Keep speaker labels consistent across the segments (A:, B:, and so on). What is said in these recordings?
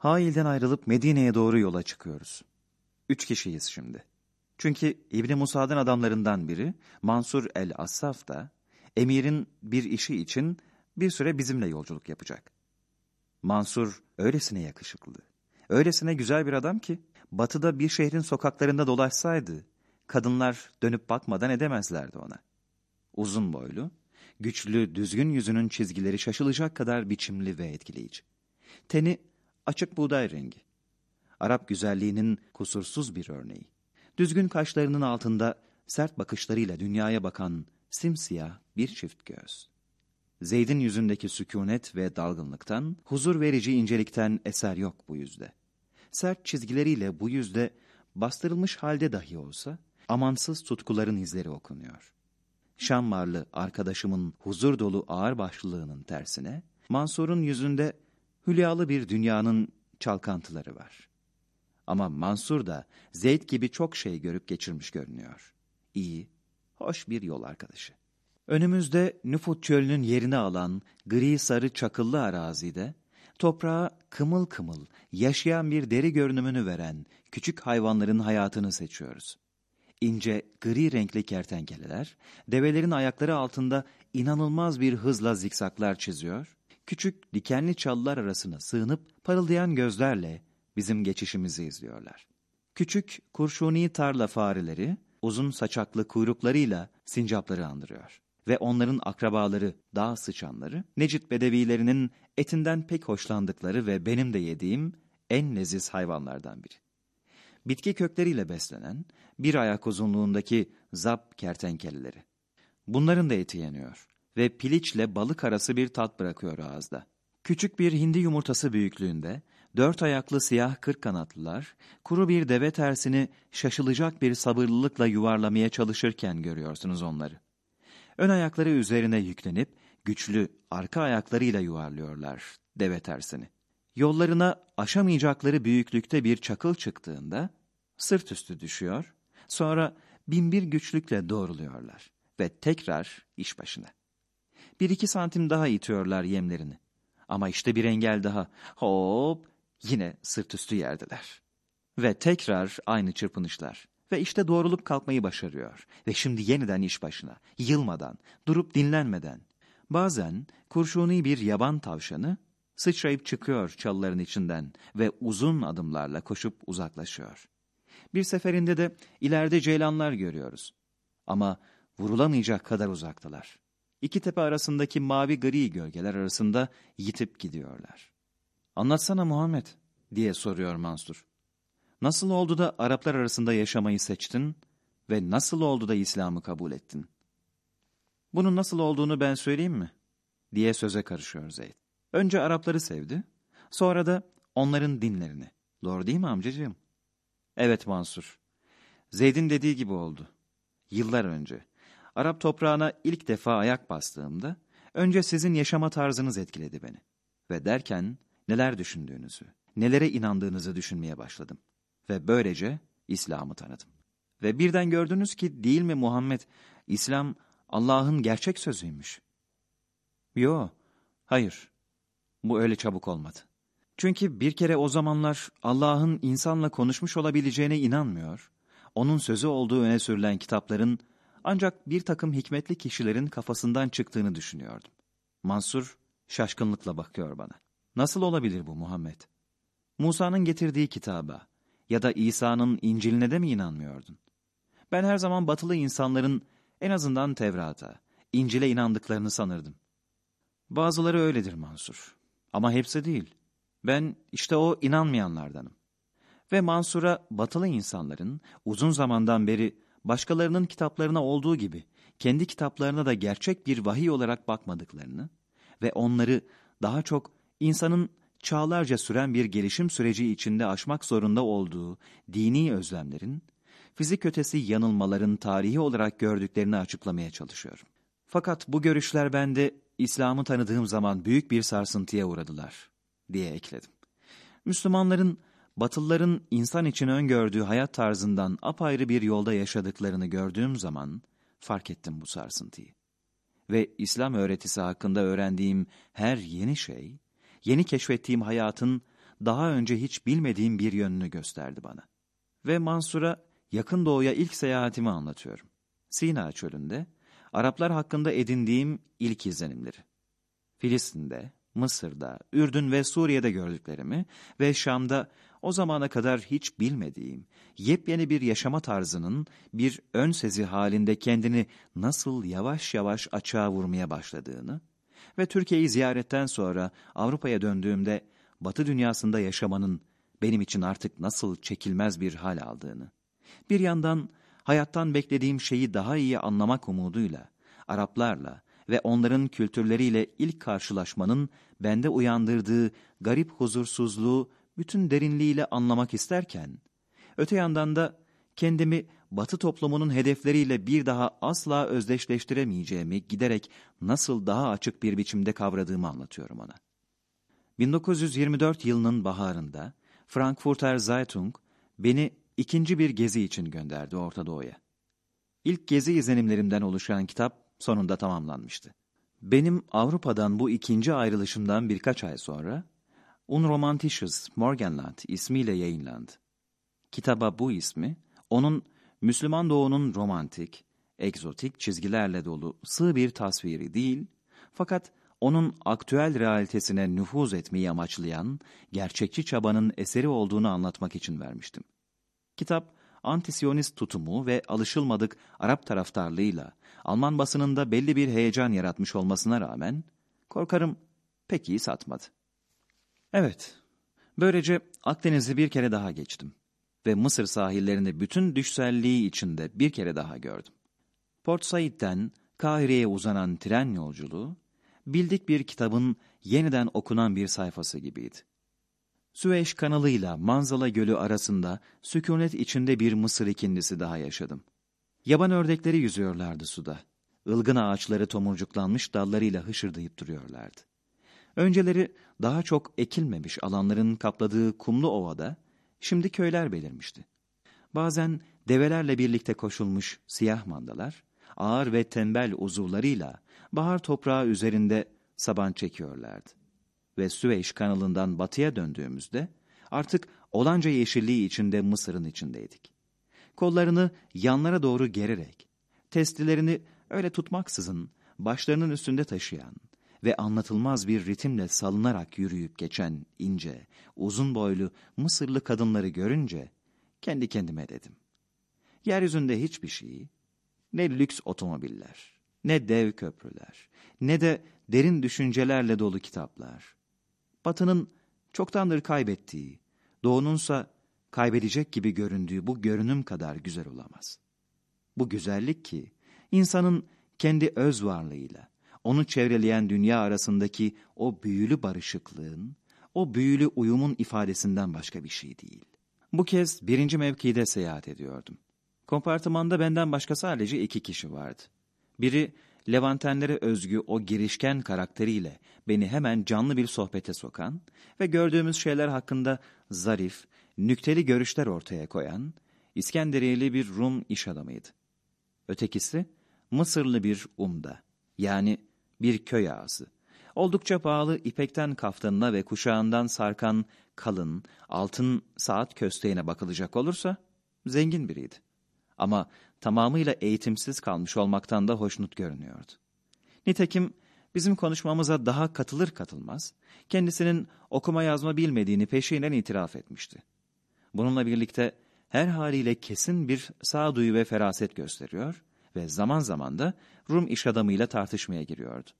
A: Hail'den ayrılıp Medine'ye doğru yola çıkıyoruz. Üç kişiyiz şimdi. Çünkü İbni Musa'nın adamlarından biri Mansur el-Assaf da emirin bir işi için bir süre bizimle yolculuk yapacak. Mansur öylesine yakışıklı, öylesine güzel bir adam ki batıda bir şehrin sokaklarında dolaşsaydı kadınlar dönüp bakmadan edemezlerdi ona. Uzun boylu, güçlü, düzgün yüzünün çizgileri şaşılacak kadar biçimli ve etkileyici. Teni açık buğday rengi. Arap güzelliğinin kusursuz bir örneği. Düzgün kaşlarının altında sert bakışlarıyla dünyaya bakan simsiyah bir çift göz. Zeyd'in yüzündeki sükunet ve dalgınlıktan, huzur verici incelikten eser yok bu yüzde. Sert çizgileriyle bu yüzde bastırılmış halde dahi olsa, amansız tutkuların izleri okunuyor. Şammarlı arkadaşımın huzur dolu ağır başlılığının tersine, Mansur'un yüzünde hülyalı bir dünyanın çalkantıları var. Ama Mansur da Zeyd gibi çok şey görüp geçirmiş görünüyor. İyi, hoş bir yol arkadaşı. Önümüzde Nüfut çölünün yerini alan gri sarı çakıllı arazide, toprağa kımıl kımıl yaşayan bir deri görünümünü veren küçük hayvanların hayatını seçiyoruz. İnce gri renkli kertenkeleler, develerin ayakları altında inanılmaz bir hızla zikzaklar çiziyor, küçük dikenli çalılar arasına sığınıp parıldayan gözlerle bizim geçişimizi izliyorlar. Küçük kurşuni tarla fareleri uzun saçaklı kuyruklarıyla sincapları andırıyor. Ve onların akrabaları, dağ sıçanları, Necit bedevilerinin etinden pek hoşlandıkları ve benim de yediğim en leziz hayvanlardan biri. Bitki kökleriyle beslenen, bir ayak uzunluğundaki zap kertenkeleleri. Bunların da eti yeniyor ve piliçle balık arası bir tat bırakıyor ağızda. Küçük bir hindi yumurtası büyüklüğünde, dört ayaklı siyah kırk kanatlılar, kuru bir deve tersini şaşılacak bir sabırlılıkla yuvarlamaya çalışırken görüyorsunuz onları. Ön ayakları üzerine yüklenip, güçlü arka ayaklarıyla yuvarlıyorlar deve tersini. Yollarına aşamayacakları büyüklükte bir çakıl çıktığında, sırt üstü düşüyor, sonra binbir güçlükle doğruluyorlar ve tekrar iş başına. Bir iki santim daha itiyorlar yemlerini. Ama işte bir engel daha. Hop yine sırt üstü yerdeler. Ve tekrar aynı çırpınışlar. Ve işte doğrulup kalkmayı başarıyor. Ve şimdi yeniden iş başına. Yılmadan, durup dinlenmeden. Bazen kurşuni bir yaban tavşanı sıçrayıp çıkıyor çalıların içinden ve uzun adımlarla koşup uzaklaşıyor. Bir seferinde de ileride ceylanlar görüyoruz. Ama vurulamayacak kadar uzaktalar. İki tepe arasındaki mavi gri gölgeler arasında yitip gidiyorlar. Anlatsana Muhammed diye soruyor Mansur. Nasıl oldu da Araplar arasında yaşamayı seçtin ve nasıl oldu da İslam'ı kabul ettin? Bunun nasıl olduğunu ben söyleyeyim mi? diye söze karışıyor Zeyd. Önce Arapları sevdi, sonra da onların dinlerini. Doğru değil mi amcacığım? Evet Mansur. Zeyd'in dediği gibi oldu. Yıllar önce. Arap toprağına ilk defa ayak bastığımda, önce sizin yaşama tarzınız etkiledi beni. Ve derken neler düşündüğünüzü, nelere inandığınızı düşünmeye başladım. Ve böylece İslam'ı tanıdım. Ve birden gördünüz ki değil mi Muhammed, İslam Allah'ın gerçek sözüymüş. Yo, hayır. Bu öyle çabuk olmadı. Çünkü bir kere o zamanlar Allah'ın insanla konuşmuş olabileceğine inanmıyor, onun sözü olduğu öne sürülen kitapların ancak bir takım hikmetli kişilerin kafasından çıktığını düşünüyordum. Mansur şaşkınlıkla bakıyor bana. Nasıl olabilir bu Muhammed? Musa'nın getirdiği kitaba ya da İsa'nın İncil'ine de mi inanmıyordun? Ben her zaman batılı insanların en azından Tevrat'a, İncil'e inandıklarını sanırdım. Bazıları öyledir Mansur. Ama hepsi değil. Ben işte o inanmayanlardanım. Ve Mansur'a batılı insanların uzun zamandan beri başkalarının kitaplarına olduğu gibi kendi kitaplarına da gerçek bir vahiy olarak bakmadıklarını ve onları daha çok insanın çağlarca süren bir gelişim süreci içinde aşmak zorunda olduğu dini özlemlerin, fizik ötesi yanılmaların tarihi olarak gördüklerini açıklamaya çalışıyorum. Fakat bu görüşler bende İslam'ı tanıdığım zaman büyük bir sarsıntıya uğradılar diye ekledim. Müslümanların Batılıların insan için öngördüğü hayat tarzından apayrı bir yolda yaşadıklarını gördüğüm zaman fark ettim bu sarsıntıyı. Ve İslam öğretisi hakkında öğrendiğim her yeni şey, yeni keşfettiğim hayatın daha önce hiç bilmediğim bir yönünü gösterdi bana. Ve Mansur'a yakın doğuya ilk seyahatimi anlatıyorum. Sina çölünde, Araplar hakkında edindiğim ilk izlenimleri. Filistin'de, Mısır'da, Ürdün ve Suriye'de gördüklerimi ve Şam'da o zamana kadar hiç bilmediğim yepyeni bir yaşama tarzının bir ön sezi halinde kendini nasıl yavaş yavaş açığa vurmaya başladığını ve Türkiye'yi ziyaretten sonra Avrupa'ya döndüğümde Batı dünyasında yaşamanın benim için artık nasıl çekilmez bir hal aldığını, bir yandan hayattan beklediğim şeyi daha iyi anlamak umuduyla, Araplarla ve onların kültürleriyle ilk karşılaşmanın bende uyandırdığı garip huzursuzluğu bütün derinliğiyle anlamak isterken, öte yandan da kendimi Batı toplumunun hedefleriyle bir daha asla özdeşleştiremeyeceğimi giderek nasıl daha açık bir biçimde kavradığımı anlatıyorum ona. 1924 yılının baharında Frankfurter Zeitung beni ikinci bir gezi için gönderdi Orta Doğu'ya. İlk gezi izlenimlerimden oluşan kitap sonunda tamamlanmıştı. Benim Avrupa'dan bu ikinci ayrılışımdan birkaç ay sonra Unromantisches Morgenland ismiyle yayınlandı. Kitaba bu ismi, onun Müslüman doğunun romantik, egzotik çizgilerle dolu sığ bir tasviri değil, fakat onun aktüel realitesine nüfuz etmeyi amaçlayan gerçekçi çabanın eseri olduğunu anlatmak için vermiştim. Kitap, antisyonist tutumu ve alışılmadık Arap taraftarlığıyla Alman basınında belli bir heyecan yaratmış olmasına rağmen, korkarım pek iyi satmadı. Evet, böylece Akdeniz'i bir kere daha geçtim ve Mısır sahillerini bütün düşselliği içinde bir kere daha gördüm. Port Said'den Kahire'ye uzanan tren yolculuğu, bildik bir kitabın yeniden okunan bir sayfası gibiydi. Süveyş kanalıyla Manzala Gölü arasında sükunet içinde bir Mısır ikindisi daha yaşadım. Yaban ördekleri yüzüyorlardı suda. Ilgın ağaçları tomurcuklanmış dallarıyla hışırdayıp duruyorlardı. Önceleri daha çok ekilmemiş alanların kapladığı kumlu ovada, şimdi köyler belirmişti. Bazen develerle birlikte koşulmuş siyah mandalar, ağır ve tembel uzuvlarıyla bahar toprağı üzerinde saban çekiyorlardı. Ve Süveyş kanalından batıya döndüğümüzde artık olanca yeşilliği içinde Mısır'ın içindeydik. Kollarını yanlara doğru gererek, testilerini öyle tutmaksızın başlarının üstünde taşıyan, ve anlatılmaz bir ritimle salınarak yürüyüp geçen ince, uzun boylu Mısırlı kadınları görünce kendi kendime dedim. Yeryüzünde hiçbir şey, ne lüks otomobiller, ne dev köprüler, ne de derin düşüncelerle dolu kitaplar. Batının çoktandır kaybettiği, doğununsa kaybedecek gibi göründüğü bu görünüm kadar güzel olamaz. Bu güzellik ki, insanın kendi öz varlığıyla, onu çevreleyen dünya arasındaki o büyülü barışıklığın, o büyülü uyumun ifadesinden başka bir şey değil. Bu kez birinci mevkide seyahat ediyordum. Kompartımanda benden başka sadece iki kişi vardı. Biri, Levantenlere özgü o girişken karakteriyle beni hemen canlı bir sohbete sokan ve gördüğümüz şeyler hakkında zarif, nükteli görüşler ortaya koyan, İskenderiyeli bir Rum iş adamıydı. Ötekisi, Mısırlı bir umda, yani bir köy ağası. Oldukça pahalı ipekten kaftanına ve kuşağından sarkan kalın, altın saat kösteğine bakılacak olursa zengin biriydi. Ama tamamıyla eğitimsiz kalmış olmaktan da hoşnut görünüyordu. Nitekim bizim konuşmamıza daha katılır katılmaz, kendisinin okuma yazma bilmediğini peşinen itiraf etmişti. Bununla birlikte her haliyle kesin bir sağduyu ve feraset gösteriyor ve zaman zaman da Rum iş adamıyla tartışmaya giriyordu.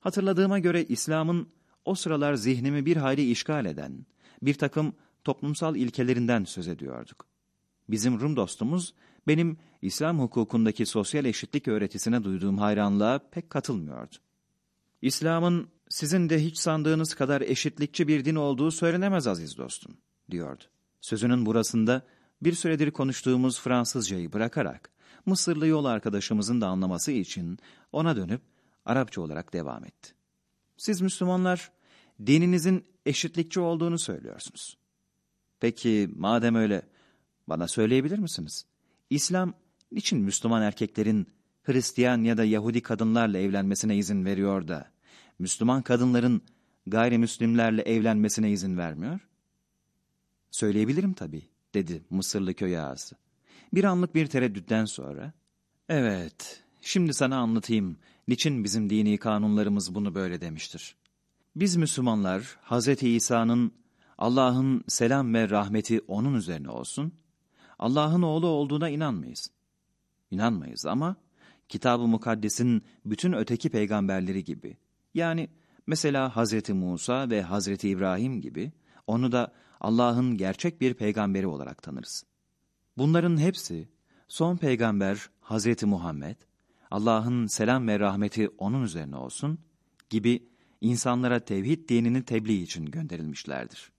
A: Hatırladığıma göre İslam'ın o sıralar zihnimi bir hayli işgal eden bir takım toplumsal ilkelerinden söz ediyorduk. Bizim Rum dostumuz benim İslam hukukundaki sosyal eşitlik öğretisine duyduğum hayranlığa pek katılmıyordu. İslam'ın sizin de hiç sandığınız kadar eşitlikçi bir din olduğu söylenemez aziz dostum, diyordu. Sözünün burasında bir süredir konuştuğumuz Fransızcayı bırakarak Mısırlı yol arkadaşımızın da anlaması için ona dönüp Arapça olarak devam etti. Siz Müslümanlar dininizin eşitlikçi olduğunu söylüyorsunuz. Peki madem öyle bana söyleyebilir misiniz? İslam niçin Müslüman erkeklerin Hristiyan ya da Yahudi kadınlarla evlenmesine izin veriyor da Müslüman kadınların gayrimüslimlerle evlenmesine izin vermiyor? Söyleyebilirim tabii, dedi Mısırlı köy ağası. Bir anlık bir tereddütten sonra, evet, şimdi sana anlatayım, niçin bizim dini kanunlarımız bunu böyle demiştir. Biz Müslümanlar, Hz. İsa'nın Allah'ın selam ve rahmeti onun üzerine olsun, Allah'ın oğlu olduğuna inanmayız. İnanmayız ama Kitab-ı Mukaddes'in bütün öteki peygamberleri gibi, yani mesela Hazreti Musa ve Hazreti İbrahim gibi, onu da Allah'ın gerçek bir peygamberi olarak tanırız. Bunların hepsi, son peygamber Hazreti Muhammed, Allah'ın selam ve rahmeti onun üzerine olsun, gibi insanlara tevhid dinini tebliğ için gönderilmişlerdir.